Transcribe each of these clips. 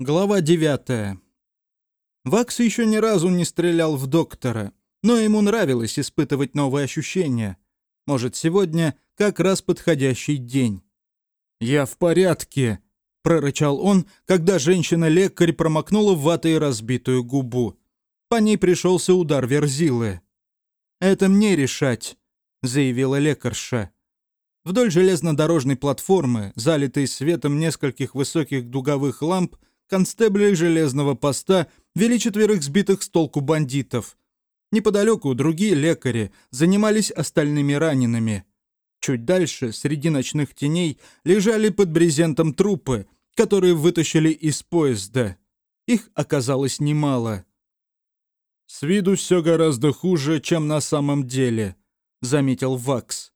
Глава 9. Вакс еще ни разу не стрелял в доктора, но ему нравилось испытывать новые ощущения. Может, сегодня как раз подходящий день. «Я в порядке», — прорычал он, когда женщина-лекарь промокнула ватой разбитую губу. По ней пришелся удар верзилы. «Это мне решать», — заявила лекарша. Вдоль железнодорожной платформы, залитой светом нескольких высоких дуговых ламп, констебли железного поста вели четверых сбитых с толку бандитов. Неподалеку другие лекари занимались остальными ранеными. Чуть дальше, среди ночных теней, лежали под брезентом трупы, которые вытащили из поезда. Их оказалось немало. «С виду все гораздо хуже, чем на самом деле», — заметил Вакс.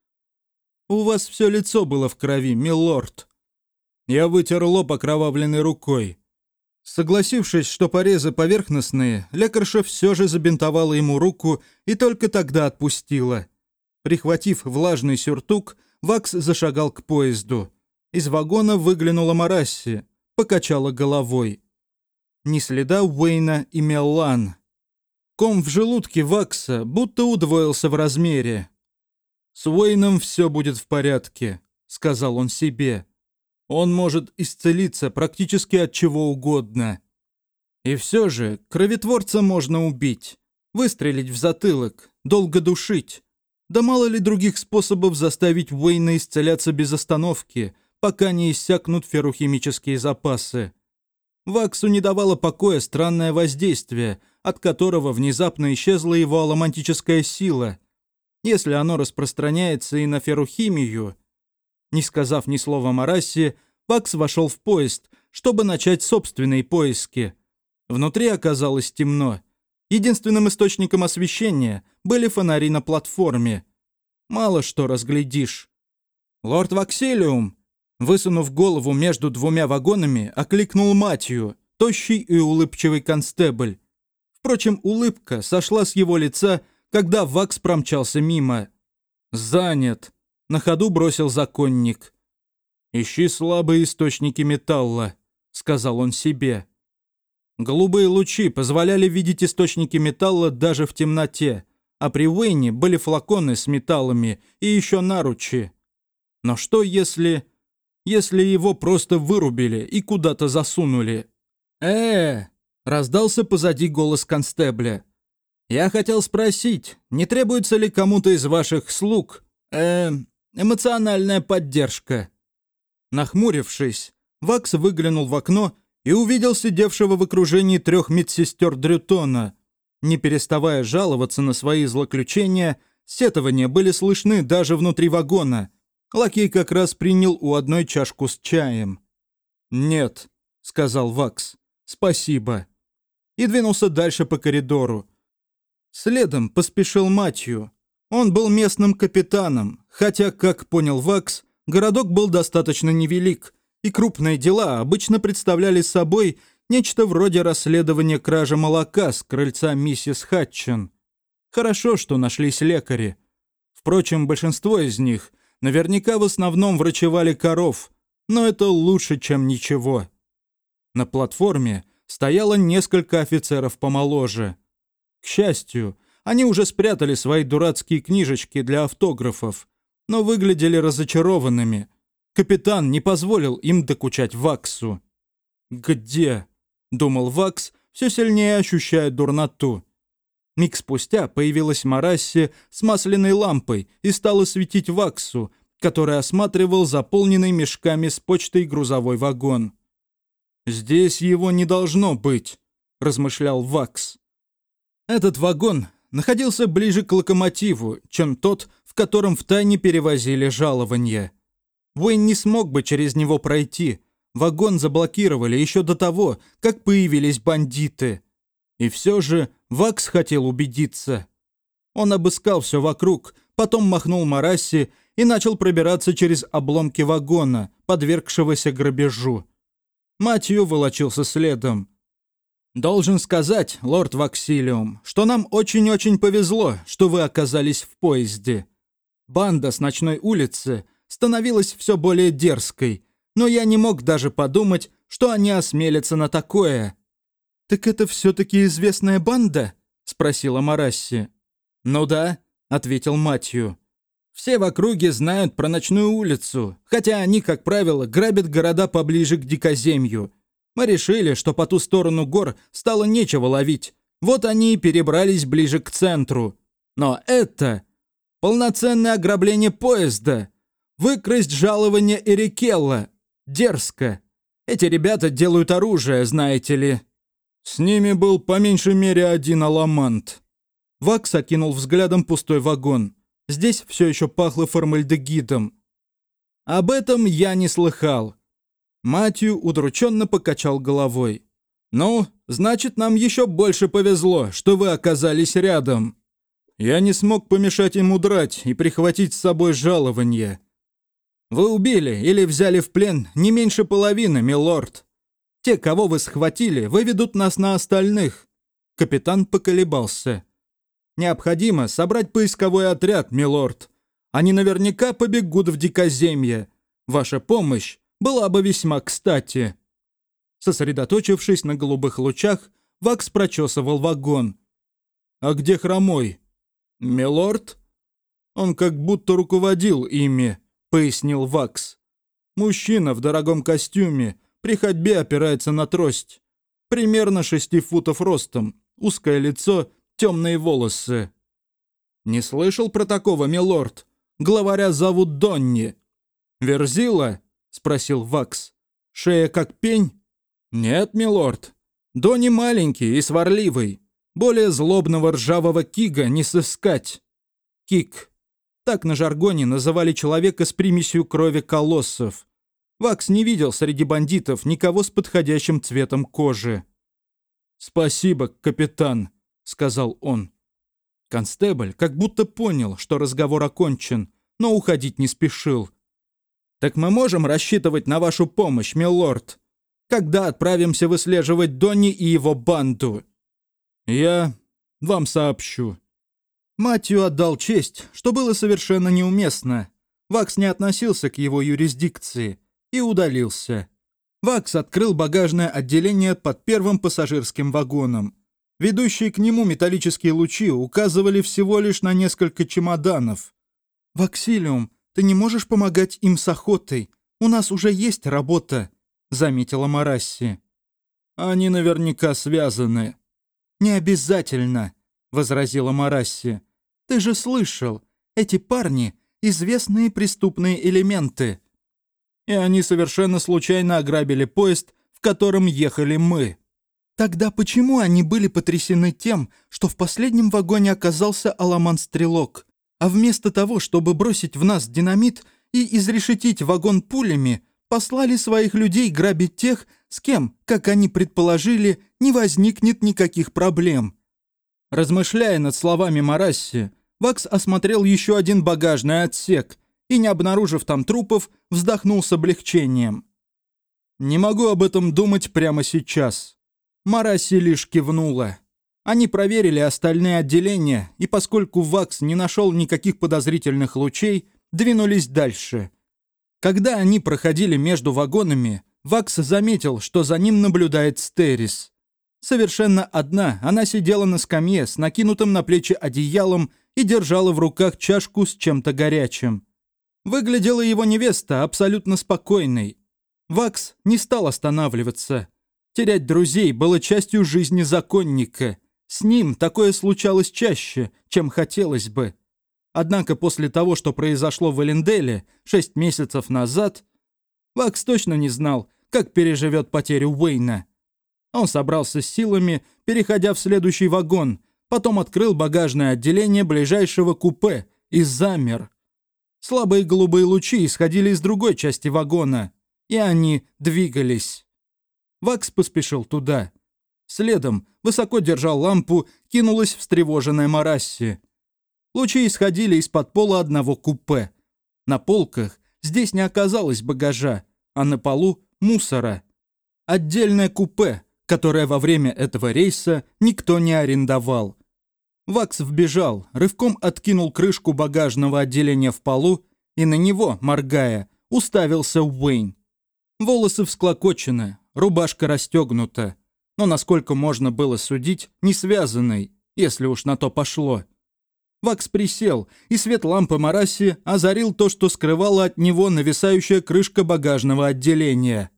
«У вас все лицо было в крови, милорд». Я вытер лоб окровавленной рукой. Согласившись, что порезы поверхностные, лекарша все же забинтовала ему руку и только тогда отпустила. Прихватив влажный сюртук, Вакс зашагал к поезду. Из вагона выглянула Марасси, покачала головой. Ни следа Уэйна и Меллан. Ком в желудке Вакса будто удвоился в размере. «С Уэйном все будет в порядке», — сказал он себе. Он может исцелиться практически от чего угодно. И все же кровотворца можно убить, выстрелить в затылок, долго душить. Да мало ли других способов заставить Уэйна исцеляться без остановки, пока не иссякнут феррухимические запасы. Ваксу не давало покоя странное воздействие, от которого внезапно исчезла его аломантическая сила. Если оно распространяется и на феррухимию, не сказав ни слова Марасе, Вакс вошел в поезд, чтобы начать собственные поиски. Внутри оказалось темно. Единственным источником освещения были фонари на платформе. Мало что разглядишь. «Лорд Ваксилиум!» Высунув голову между двумя вагонами, окликнул Матью, тощий и улыбчивый констебль. Впрочем, улыбка сошла с его лица, когда Вакс промчался мимо. «Занят», на ходу бросил законник. «Ищи слабые источники металла», — сказал он себе. Голубые лучи позволяли видеть источники металла даже в темноте, а при Уэйне были флаконы с металлами и еще наручи. Но что если... если его просто вырубили и куда-то засунули? э, раздался позади голос констебля. «Я хотел спросить, не требуется ли кому-то из ваших слуг, э, Эмоциональная поддержка. Нахмурившись, Вакс выглянул в окно и увидел сидевшего в окружении трех медсестер Дрютона. Не переставая жаловаться на свои злоключения, сетования были слышны даже внутри вагона. Лакей как раз принял у одной чашку с чаем. «Нет», — сказал Вакс, — «спасибо». И двинулся дальше по коридору. Следом поспешил Матью. Он был местным капитаном, хотя, как понял Вакс, городок был достаточно невелик, и крупные дела обычно представляли собой нечто вроде расследования кражи молока с крыльца миссис Хатчин. Хорошо, что нашлись лекари. Впрочем, большинство из них наверняка в основном врачевали коров, но это лучше, чем ничего. На платформе стояло несколько офицеров помоложе. К счастью, они уже спрятали свои дурацкие книжечки для автографов, но выглядели разочарованными. Капитан не позволил им докучать Ваксу. «Где?» — думал Вакс, все сильнее ощущая дурноту. Миг спустя появилась Марасси с масляной лампой и стала светить Ваксу, который осматривал заполненный мешками с почтой грузовой вагон. «Здесь его не должно быть», — размышлял Вакс. Этот вагон находился ближе к локомотиву, чем тот, в котором втайне перевозили жалования. Уэйн не смог бы через него пройти. Вагон заблокировали еще до того, как появились бандиты. И все же Вакс хотел убедиться. Он обыскал все вокруг, потом махнул Марасси и начал пробираться через обломки вагона, подвергшегося грабежу. Матью волочился следом. «Должен сказать, лорд Ваксилиум, что нам очень-очень повезло, что вы оказались в поезде. Банда с ночной улицы становилась все более дерзкой, но я не мог даже подумать, что они осмелятся на такое». «Так это все-таки известная банда?» — спросила Марасси. «Ну да», — ответил Матью. «Все в округе знают про ночную улицу, хотя они, как правило, грабят города поближе к дикоземью. Мы решили, что по ту сторону гор стало нечего ловить, вот они и перебрались ближе к центру. Но это полноценное ограбление поезда, выкрасть жалование Эрикелла. Дерзко. Эти ребята делают оружие, знаете ли. С ними был по меньшей мере один аламант. Вакс окинул взглядом пустой вагон. Здесь все еще пахло формальдегидом. Об этом я не слыхал. Матью удрученно покачал головой. «Ну, значит, нам еще больше повезло, что вы оказались рядом. Я не смог помешать им удрать и прихватить с собой жалование. Вы убили или взяли в плен не меньше половины, милорд. Те, кого вы схватили, выведут нас на остальных». Капитан поколебался. «Необходимо собрать поисковой отряд, милорд. Они наверняка побегут в дикоземье. Ваша помощь была бы весьма кстати». Сосредоточившись на голубых лучах, Вакс прочесывал вагон. «А где хромой?» «Милорд?» «Он как будто руководил ими», — пояснил Вакс. «Мужчина в дорогом костюме, при ходьбе опирается на трость. Примерно шести футов ростом, узкое лицо, темные волосы». «Не слышал про такого, милорд? Главаря зовут Донни». «Верзила?» — спросил Вакс. «Шея как пень?» «Нет, милорд. Дони маленький и сварливый. Более злобного ржавого кига не сыскать. Кик. Так на жаргоне называли человека с примесью крови колоссов. Вакс не видел среди бандитов никого с подходящим цветом кожи. «Спасибо, капитан», — сказал он. Констебль как будто понял, что разговор окончен, но уходить не спешил. «Так мы можем рассчитывать на вашу помощь, милорд?» когда отправимся выслеживать Донни и его банду. Я вам сообщу». Матью отдал честь, что было совершенно неуместно. Вакс не относился к его юрисдикции и удалился. Вакс открыл багажное отделение под первым пассажирским вагоном. Ведущие к нему металлические лучи указывали всего лишь на несколько чемоданов. «Ваксилиум, ты не можешь помогать им с охотой. У нас уже есть работа», заметила Марасси. «Они наверняка связаны». «Не обязательно», — возразила Марасси. «Ты же слышал, эти парни — известные преступные элементы». «И они совершенно случайно ограбили поезд, в котором ехали мы». «Тогда почему они были потрясены тем, что в последнем вагоне оказался Аламан-стрелок, а вместо того, чтобы бросить в нас динамит и изрешетить вагон пулями, послали своих людей грабить тех, с кем, как они предположили, не возникнет никаких проблем. Размышляя над словами Марасси, Вакс осмотрел еще один багажный отсек и, не обнаружив там трупов, вздохнул с облегчением. «Не могу об этом думать прямо сейчас». Марасси лишь кивнула. Они проверили остальные отделения, и поскольку Вакс не нашел никаких подозрительных лучей, двинулись дальше – когда они проходили между вагонами, Вакс заметил, что за ним наблюдает Стерис. Совершенно одна, она сидела на скамье с накинутым на плечи одеялом и держала в руках чашку с чем-то горячим. Выглядела его невеста абсолютно спокойной. Вакс не стал останавливаться. Терять друзей было частью жизни законника. С ним такое случалось чаще, чем хотелось бы. Однако после того, что произошло в Эленделе шесть месяцев назад, Вакс точно не знал, как переживет потерю Уэйна. Он собрался с силами, переходя в следующий вагон, потом открыл багажное отделение ближайшего купе и замер. Слабые голубые лучи исходили из другой части вагона, и они двигались. Вакс поспешил туда. Следом, высоко держа лампу, кинулась встревоженная Марасси. Лучи исходили из-под пола одного купе. На полках здесь не оказалось багажа, а на полу — мусора. Отдельное купе, которое во время этого рейса никто не арендовал. Вакс вбежал, рывком откинул крышку багажного отделения в полу и на него, моргая, уставился Уэйн. Волосы всклокочены, рубашка расстегнута. Но, насколько можно было судить, не связанной, если уж на то пошло. Вакс присел, и свет лампы Мараси озарил то, что скрывала от него нависающая крышка багажного отделения.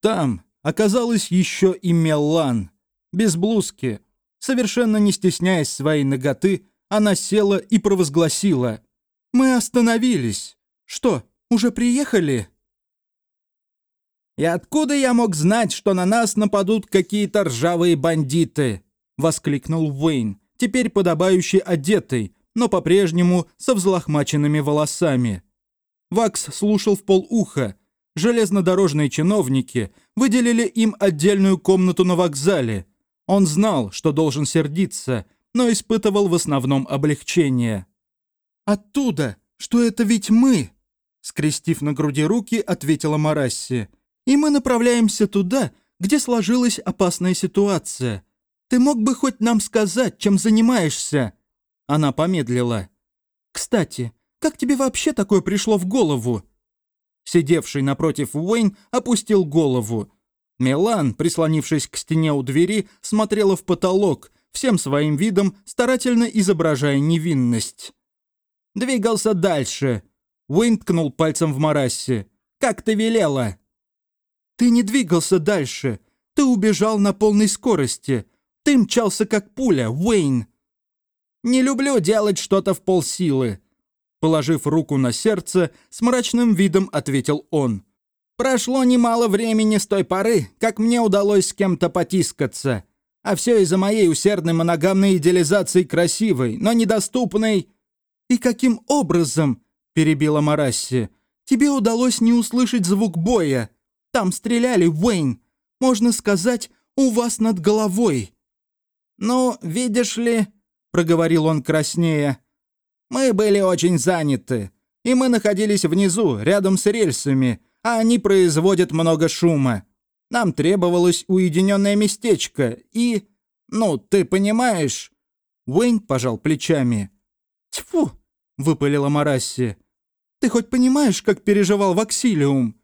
Там оказалась еще и Меллан. Без блузки. Совершенно не стесняясь своей ноготы, она села и провозгласила. «Мы остановились. Что, уже приехали?» «И откуда я мог знать, что на нас нападут какие-то ржавые бандиты?» — воскликнул Уэйн, теперь подобающий одетый, но по-прежнему со взлохмаченными волосами. Вакс слушал в полуха. Железнодорожные чиновники выделили им отдельную комнату на вокзале. Он знал, что должен сердиться, но испытывал в основном облегчение. «Оттуда, что это ведь мы!» Скрестив на груди руки, ответила Марасси. «И мы направляемся туда, где сложилась опасная ситуация. Ты мог бы хоть нам сказать, чем занимаешься?» Она помедлила. «Кстати, как тебе вообще такое пришло в голову?» Сидевший напротив Уэйн опустил голову. Мелан, прислонившись к стене у двери, смотрела в потолок, всем своим видом старательно изображая невинность. «Двигался дальше», — Уэйн ткнул пальцем в Марассе. «Как ты велела?» «Ты не двигался дальше. Ты убежал на полной скорости. Ты мчался как пуля, Уэйн. Не люблю делать что-то в полсилы». Положив руку на сердце, с мрачным видом ответил он. «Прошло немало времени с той поры, как мне удалось с кем-то потискаться. А все из-за моей усердной моногамной идеализации красивой, но недоступной...» «И каким образом?» — перебила Марасси. «Тебе удалось не услышать звук боя. Там стреляли, Уэйн. Можно сказать, у вас над головой». «Ну, видишь ли...» проговорил он краснея. «Мы были очень заняты, и мы находились внизу, рядом с рельсами, а они производят много шума. Нам требовалось уединенное местечко, и... Ну, ты понимаешь...» Уэйн пожал плечами. «Тьфу!» — выпалила Марасси. «Ты хоть понимаешь, как переживал Ваксилиум?»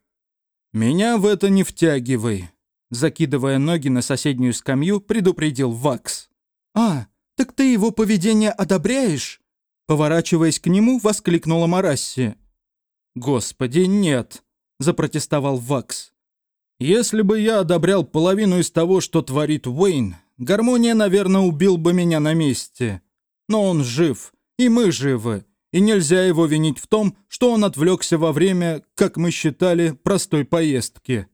«Меня в это не втягивай», — закидывая ноги на соседнюю скамью, предупредил Вакс. «А, «Так ты его поведение одобряешь?» Поворачиваясь к нему, воскликнула Марасси. «Господи, нет!» – запротестовал Вакс. «Если бы я одобрял половину из того, что творит Уэйн, гармония, наверное, убил бы меня на месте. Но он жив, и мы живы, и нельзя его винить в том, что он отвлекся во время, как мы считали, простой поездки».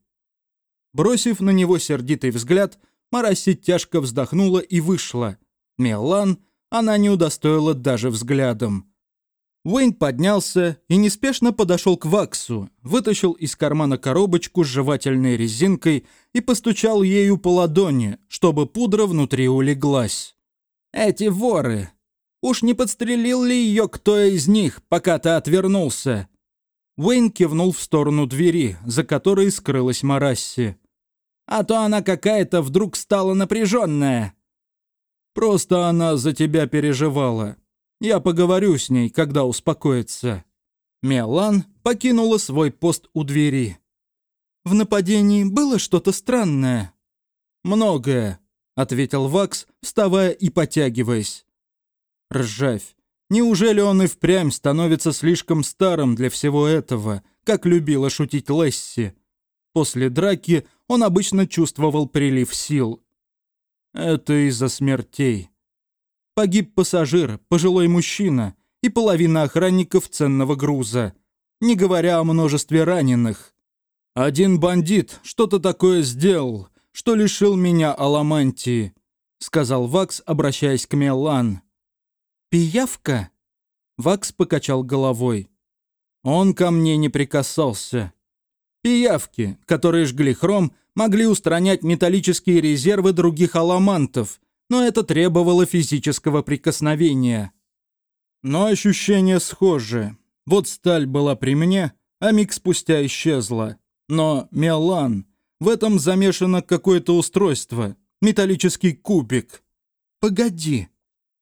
Бросив на него сердитый взгляд, Марасси тяжко вздохнула и вышла – Мелан она не удостоила даже взглядом. Уэйн поднялся и неспешно подошел к Ваксу, вытащил из кармана коробочку с жевательной резинкой и постучал ею по ладони, чтобы пудра внутри улеглась. «Эти воры! Уж не подстрелил ли ее кто из них, пока ты отвернулся?» Уэйн кивнул в сторону двери, за которой скрылась Марасси. «А то она какая-то вдруг стала напряженная. Просто она за тебя переживала. Я поговорю с ней, когда успокоится». Мелан покинула свой пост у двери. «В нападении было что-то странное?» «Многое», — ответил Вакс, вставая и потягиваясь. «Ржавь. Неужели он и впрямь становится слишком старым для всего этого, как любила шутить Лесси? После драки он обычно чувствовал прилив сил. Это из-за смертей. Погиб пассажир, пожилой мужчина и половина охранников ценного груза, не говоря о множестве раненых. Один бандит что-то такое сделал, что лишил меня аламантии, сказал Вакс, обращаясь к Мелан. «Пиявка?» Вакс покачал головой. Он ко мне не прикасался. Пиявки, которые жгли хром, могли устранять металлические резервы других аламантов, но это требовало физического прикосновения. Но ощущения схожи. Вот сталь была при мне, а миг спустя исчезла. Но Мелан, в этом замешано какое-то устройство, металлический кубик. Погоди.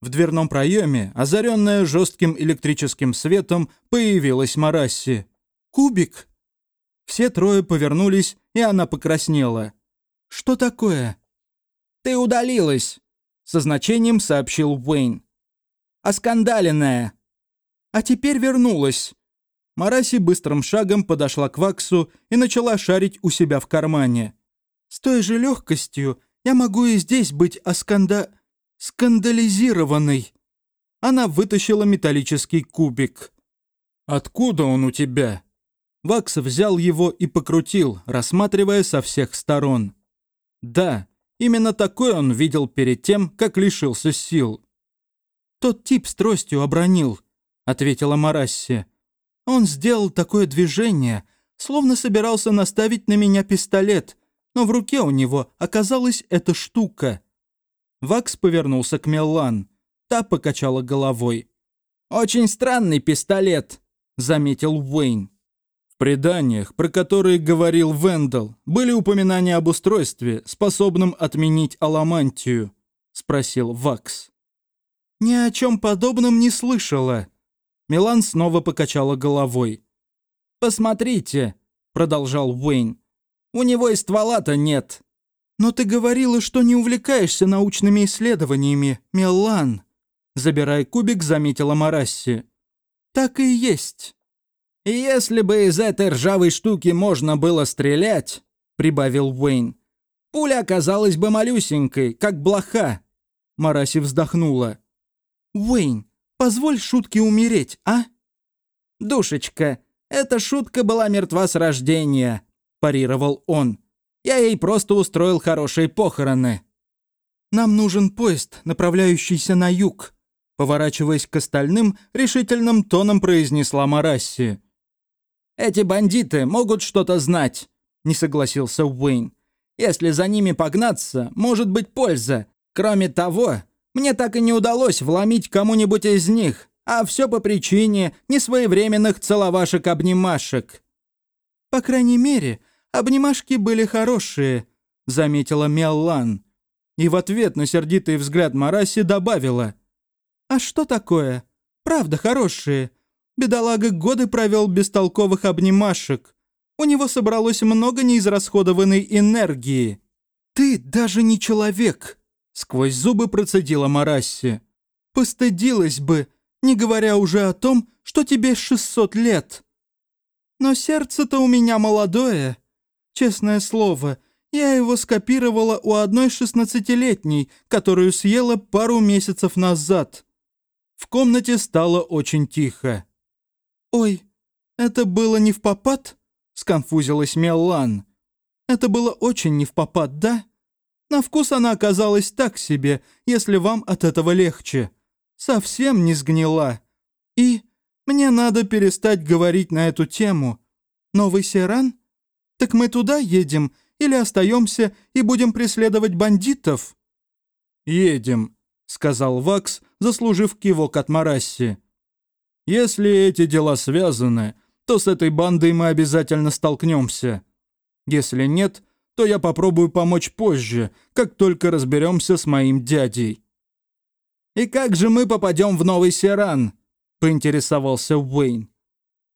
В дверном проеме, озаренная жестким электрическим светом, появилась Марасси. «Кубик?» Все трое повернулись, и она покраснела. «Что такое?» «Ты удалилась», — со значением сообщил Уэйн. «Оскандаленная». «А теперь вернулась». Мараси быстрым шагом подошла к Ваксу и начала шарить у себя в кармане. «С той же легкостью я могу и здесь быть осканда... скандализированной». Она вытащила металлический кубик. «Откуда он у тебя?» Вакс взял его и покрутил, рассматривая со всех сторон. Да, именно такой он видел перед тем, как лишился сил. «Тот тип с тростью обронил», — ответила Марасси. «Он сделал такое движение, словно собирался наставить на меня пистолет, но в руке у него оказалась эта штука». Вакс повернулся к Меллан. Та покачала головой. «Очень странный пистолет», — заметил Уэйн преданиях, про которые говорил Вендел, были упоминания об устройстве, способном отменить аламантию?» — спросил Вакс. «Ни о чем подобном не слышала». Милан снова покачала головой. «Посмотрите», — продолжал Уэйн. «У него и ствола-то нет». «Но ты говорила, что не увлекаешься научными исследованиями, Милан», — забирая кубик, заметила Марасси. «Так и есть». «Если бы из этой ржавой штуки можно было стрелять», — прибавил Уэйн, «пуля оказалась бы малюсенькой, как блоха». Мараси вздохнула. «Уэйн, позволь шутке умереть, а?» «Душечка, эта шутка была мертва с рождения», — парировал он. «Я ей просто устроил хорошие похороны». «Нам нужен поезд, направляющийся на юг», — поворачиваясь к остальным, решительным тоном произнесла Марасси. Эти бандиты могут что-то знать», — не согласился Уэйн. «Если за ними погнаться, может быть польза. Кроме того, мне так и не удалось вломить кому-нибудь из них, а все по причине несвоевременных целовашек-обнимашек». «По крайней мере, обнимашки были хорошие», — заметила Меллан. И в ответ на сердитый взгляд Мараси добавила. «А что такое? Правда хорошие. Бедолага годы провел без толковых обнимашек. У него собралось много неизрасходованной энергии. «Ты даже не человек!» — сквозь зубы процедила Марасси. «Постыдилась бы, не говоря уже о том, что тебе 600 лет. Но сердце-то у меня молодое. Честное слово, я его скопировала у одной шестнадцатилетней, которую съела пару месяцев назад». В комнате стало очень тихо. «Ой, это было не в попад?» — сконфузилась Меллан. «Это было очень не в попад, да? На вкус она оказалась так себе, если вам от этого легче. Совсем не сгнила. И мне надо перестать говорить на эту тему. Новый Серан? Так мы туда едем или остаемся и будем преследовать бандитов?» «Едем», — сказал Вакс, заслужив кивок от Марасси. Если эти дела связаны, то с этой бандой мы обязательно столкнемся. Если нет, то я попробую помочь позже, как только разберемся с моим дядей». «И как же мы попадем в Новый Сиран?» — поинтересовался Уэйн.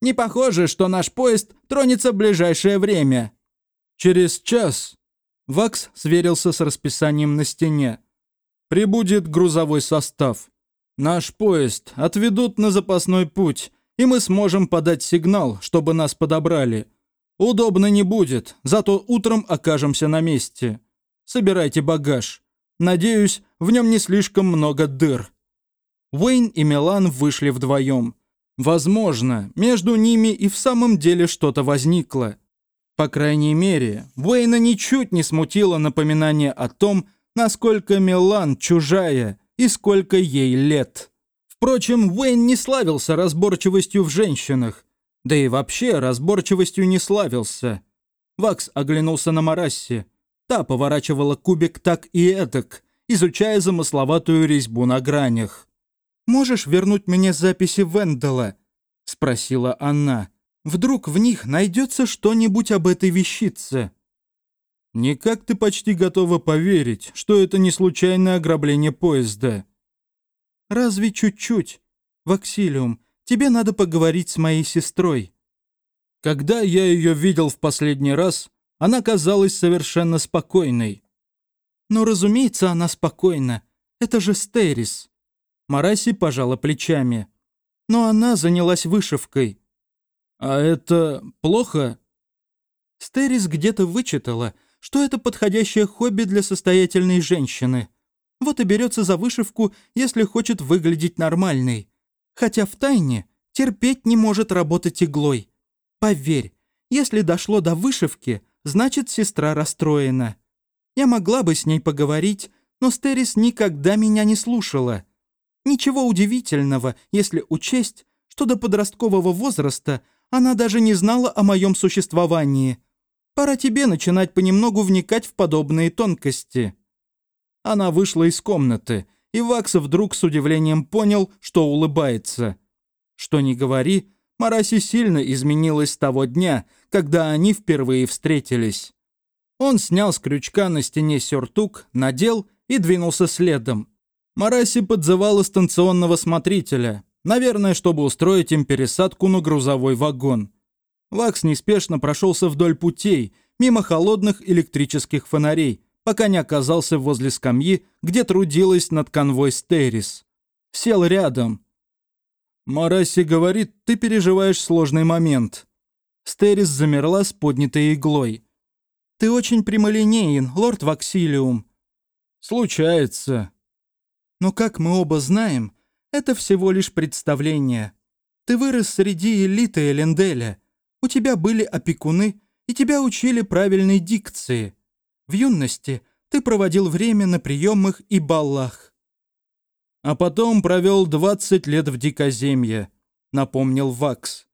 «Не похоже, что наш поезд тронется в ближайшее время». «Через час». Вакс сверился с расписанием на стене. «Прибудет грузовой состав. Наш поезд отведут на запасной путь, и мы сможем подать сигнал, чтобы нас подобрали. Удобно не будет, зато утром окажемся на месте. Собирайте багаж. Надеюсь, в нем не слишком много дыр». Уэйн и Милан вышли вдвоем. Возможно, между ними и в самом деле что-то возникло. По крайней мере, Уэйна ничуть не смутило напоминание о том, насколько Милан чужая – и сколько ей лет. Впрочем, Уэйн не славился разборчивостью в женщинах, да и вообще разборчивостью не славился. Вакс оглянулся на Марасси. Та поворачивала кубик так и эдак, изучая замысловатую резьбу на гранях. «Можешь вернуть мне записи Вендела?» — спросила она. «Вдруг в них найдется что-нибудь об этой вещице?» Никак ты почти готова поверить, что это не случайное ограбление поезда. Разве чуть-чуть? Ваксилиум, тебе надо поговорить с моей сестрой. Когда я ее видел в последний раз, Она казалась совершенно спокойной. «Ну, разумеется, она спокойна. Это же Стерис». Мараси пожала плечами. «Но она занялась вышивкой». «А это плохо?» Стерис где-то вычитала, что это подходящее хобби для состоятельной женщины. Вот и берется за вышивку, если хочет выглядеть нормальной. Хотя в тайне терпеть не может работать иглой. Поверь, если дошло до вышивки, значит, сестра расстроена. Я могла бы с ней поговорить, но Стерис никогда меня не слушала. Ничего удивительного, если учесть, что до подросткового возраста она даже не знала о моем существовании. Пора тебе начинать понемногу вникать в подобные тонкости». Она вышла из комнаты, и Вакс вдруг с удивлением понял, что улыбается. Что ни говори, Мараси сильно изменилась с того дня, когда они впервые встретились. Он снял с крючка на стене сюртук, надел и двинулся следом. Мараси подзывала станционного смотрителя, наверное, чтобы устроить им пересадку на грузовой вагон. Вакс неспешно прошелся вдоль путей, мимо холодных электрических фонарей, пока не оказался возле скамьи, где трудилась над конвой Стерис. Сел рядом. «Мараси говорит, ты переживаешь сложный момент». Стерис замерла с поднятой иглой. «Ты очень прямолинеен, лорд Ваксилиум». «Случается». «Но как мы оба знаем, это всего лишь представление. Ты вырос среди элиты Эленделя. У тебя были опекуны, и тебя учили правильной дикции. В юности ты проводил время на приемах и баллах. А потом провел 20 лет в дикоземье, напомнил Вакс.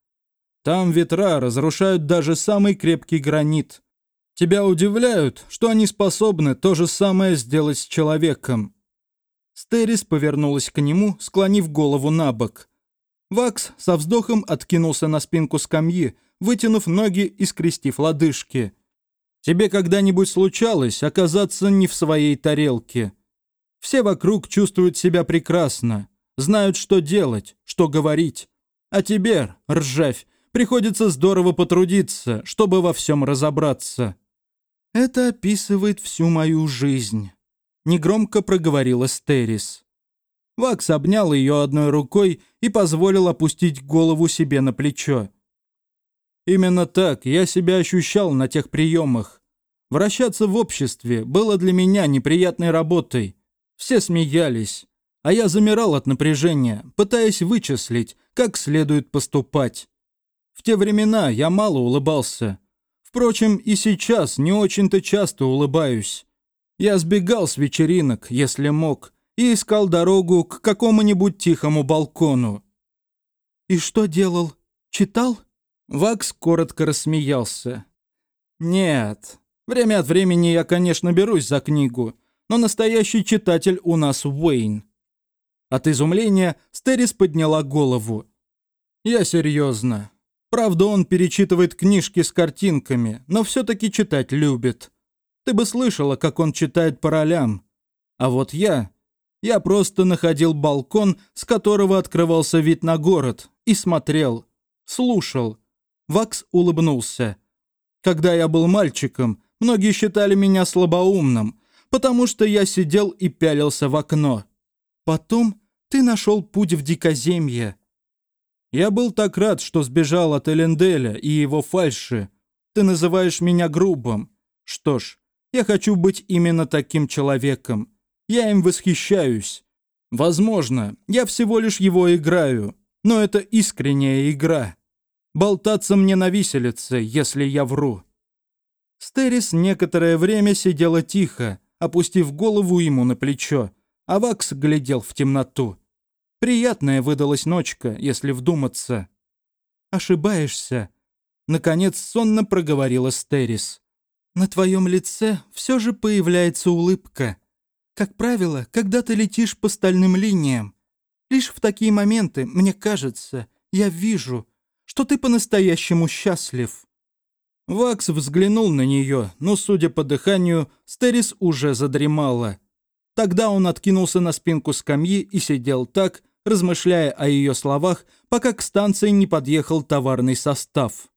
Там ветра разрушают даже самый крепкий гранит. Тебя удивляют, что они способны то же самое сделать с человеком. Стерис повернулась к нему, склонив голову на бок. Вакс со вздохом откинулся на спинку скамьи, вытянув ноги и скрестив лодыжки. «Тебе когда-нибудь случалось оказаться не в своей тарелке? Все вокруг чувствуют себя прекрасно, знают, что делать, что говорить. А тебе, ржавь, приходится здорово потрудиться, чтобы во всем разобраться». «Это описывает всю мою жизнь», — негромко проговорила Стерис. Вакс обнял ее одной рукой и позволил опустить голову себе на плечо. Именно так я себя ощущал на тех приемах. Вращаться в обществе было для меня неприятной работой. Все смеялись, а я замирал от напряжения, пытаясь вычислить, как следует поступать. В те времена я мало улыбался. Впрочем, и сейчас не очень-то часто улыбаюсь. Я сбегал с вечеринок, если мог, и искал дорогу к какому-нибудь тихому балкону. «И что делал? Читал?» Вакс коротко рассмеялся. «Нет. Время от времени я, конечно, берусь за книгу, но настоящий читатель у нас Уэйн». От изумления Стерис подняла голову. «Я серьезно. Правда, он перечитывает книжки с картинками, но все-таки читать любит. Ты бы слышала, как он читает по ролям. А вот я... Я просто находил балкон, с которого открывался вид на город, и смотрел, слушал, Вакс улыбнулся. «Когда я был мальчиком, многие считали меня слабоумным, потому что я сидел и пялился в окно. Потом ты нашел путь в дикоземье. Я был так рад, что сбежал от Эленделя и его фальши. Ты называешь меня грубым. Что ж, я хочу быть именно таким человеком. Я им восхищаюсь. Возможно, я всего лишь его играю, но это искренняя игра. Болтаться мне на виселице, если я вру». Стерис некоторое время сидела тихо, опустив голову ему на плечо, а Вакс глядел в темноту. Приятная выдалась ночка, если вдуматься. «Ошибаешься», — наконец сонно проговорила Стерис. «На твоем лице все же появляется улыбка. Как правило, когда ты летишь по стальным линиям. Лишь в такие моменты, мне кажется, я вижу, что ты по-настоящему счастлив». Вакс взглянул на нее, но, судя по дыханию, Стерис уже задремала. Тогда он откинулся на спинку скамьи и сидел так, размышляя о ее словах, пока к станции не подъехал товарный состав.